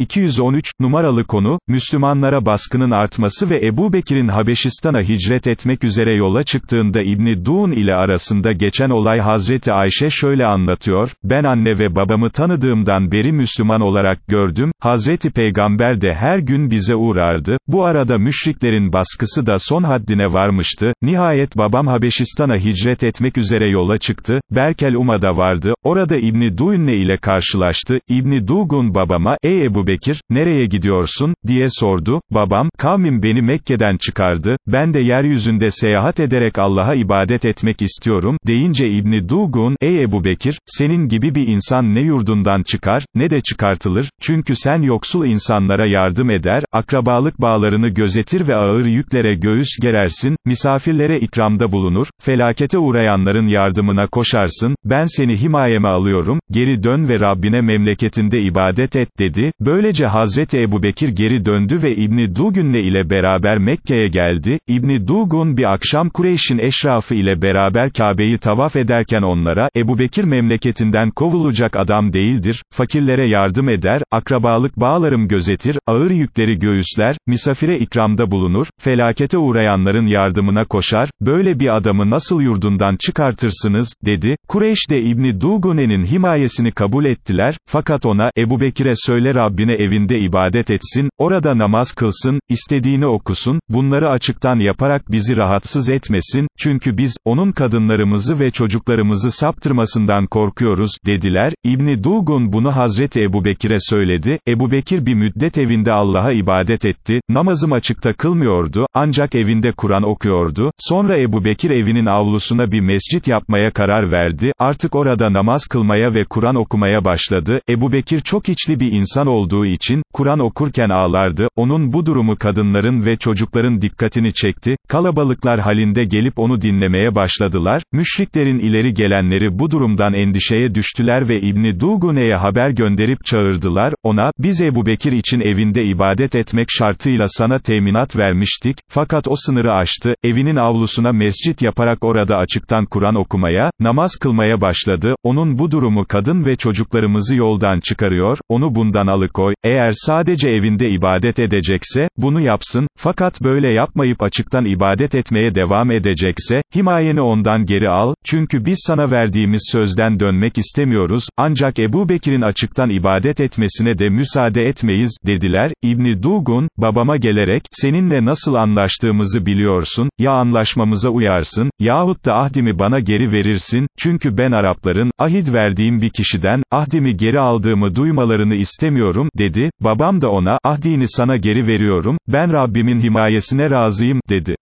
213, numaralı konu, Müslümanlara baskının artması ve Ebu Bekir'in Habeşistan'a hicret etmek üzere yola çıktığında İbni Duun ile arasında geçen olay Hazreti Ayşe şöyle anlatıyor, ben anne ve babamı tanıdığımdan beri Müslüman olarak gördüm, Hazreti Peygamber de her gün bize uğrardı, bu arada müşriklerin baskısı da son haddine varmıştı, nihayet babam Habeşistan'a hicret etmek üzere yola çıktı, Berkel Uma'da vardı, orada İbni Duunne ile karşılaştı, İbni Dugun babama, ey Ebu Bekir, nereye gidiyorsun, diye sordu, babam, kavmim beni Mekke'den çıkardı, ben de yeryüzünde seyahat ederek Allah'a ibadet etmek istiyorum, deyince İbni Dugun, ey Ebu Bekir, senin gibi bir insan ne yurdundan çıkar, ne de çıkartılır, çünkü sen yoksul insanlara yardım eder, akrabalık bağlarını gözetir ve ağır yüklere göğüs gerersin, misafirlere ikramda bulunur, felakete uğrayanların yardımına koşarsın, ben seni himayeme alıyorum, geri dön ve Rabbine memleketinde ibadet et, dedi, böylece Hazreti Ebu Bekir geri döndü ve İbni Dugun'le ile beraber Mekke'ye geldi, İbni Dugun bir akşam Kureyş'in eşrafı ile beraber Kabe'yi tavaf ederken onlara, Ebu Bekir memleketinden kovulacak adam değildir, fakirlere yardım eder, akrabalık bağlarım gözetir, ağır yükleri göğüsler, misafire ikramda bulunur, felakete uğrayanların yardımına koşar, böyle bir adamı nasıl yurdundan çıkartırsınız, dedi, Kureyş de İbni Dugune'nin himayesini kabul ettiler, fakat ona, Ebu Bekir'e söyle Rabbine evinde ibadet etsin, orada namaz kılsın, istediğini okusun, bunları açıktan yaparak bizi rahatsız etmesin, çünkü biz, onun kadınlarımızı ve çocuklarımızı saptırmasından korkuyoruz, dediler, İbni Dugun bunu Hazreti Ebu Bekir'e söyledi, Ebu Bekir bir müddet evinde Allah'a ibadet etti, namazım açıkta kılmıyordu, ancak evinde Kur'an okuyordu, sonra Ebu Bekir evinin avlusuna bir mescit yapmaya karar verdi, artık orada namaz kılmaya ve Kur'an okumaya başladı, Ebu Bekir çok içli bir insan olduğu için, Kur'an okurken ağlardı, onun bu durumu kadınların ve çocukların dikkatini çekti, kalabalıklar halinde gelip onu dinlemeye başladılar, müşriklerin ileri gelenleri bu durumdan endişeye düştüler ve İbni Dugune'ye haber gönderip çağırdılar, ona, biz Ebu Bekir için evinde ibadet etmek şartıyla sana teminat vermiştik, fakat o sınırı aştı, evinin avlusuna mescit yaparak orada açıktan Kur'an okumaya, namaz kılmaya başladı, onun bu durumu kadın ve çocuklarımızı yoldan çıkarıyor, onu bundan alıkoy, eğer sadece evinde ibadet edecekse, bunu yapsın, fakat böyle yapmayıp açıktan ibadet etmeye devam edecekse, himayeni ondan geri al, çünkü biz sana verdiğimiz sözden dönmek istemiyoruz, ancak Ebu Bekir'in açıktan ibadet etmesine de müsaade etmeyiz, dediler, İbni Dugun, babama gelerek, seninle nasıl anlaştığımızı biliyorsun, ya anlaşmamıza uyarsın, yahut da ahdimi bana geri verirsin, çünkü ben Arapların, ahit verdiğim bir kişiden, ahdimi geri aldığımı duymalarını istemiyorum, dedi, babam da ona, ahdini sana geri veriyorum, ben Rabbimin himayesine razıyım, dedi.